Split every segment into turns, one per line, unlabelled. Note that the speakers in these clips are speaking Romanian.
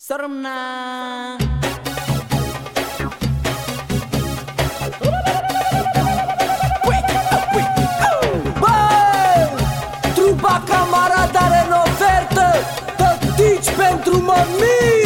Sărmna Bă! Trupa camarad are în ofertă Tătici pentru mămici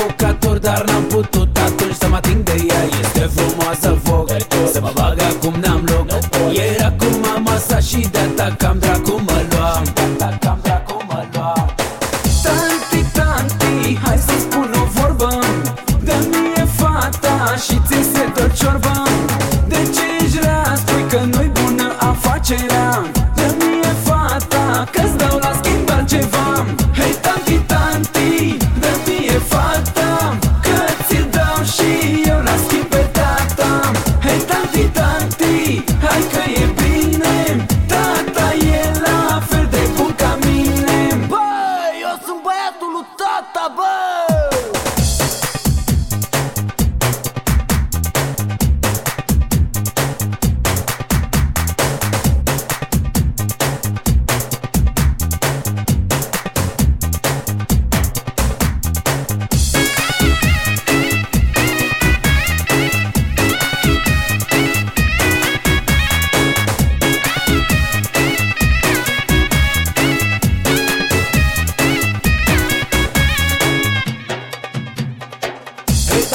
provocator dar n-am putut atunci să mă ating de ea. Este frumoasă foc Să mă bag acum n-am loc. Era cu mama sa și de atacam dracu mă luam Atacam dracu mă luam. Tanti, tanti, hai să spun o vorbă. Dă-mi fata și ți se dă ciorbă. De ce ești rea? Spui că nu-i bună afacerea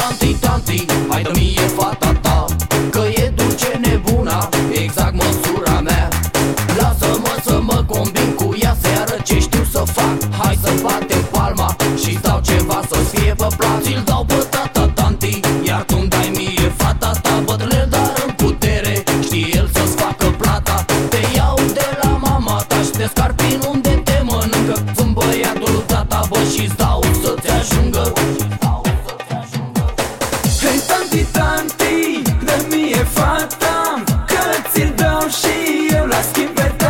tanti, tanti, hai
dă mie fata ta Că e dulce nebuna, exact măsura mea. Lasă-mă să mă combin cu ea seară ce știu să fac. Hai să batem palma și dau ceva să-ți fie pe plac. Ți-l dau pe tata tanti, iar tu-mi dai mie fata ta. Bătrâne dar în putere, știe el să-ți facă plata. Te iau de la mama ta și te scarpin unde te mănâncă. Sunt băiatul lui tata, bă și-ți dau să-ți ajungă
și eu la schimb pe tata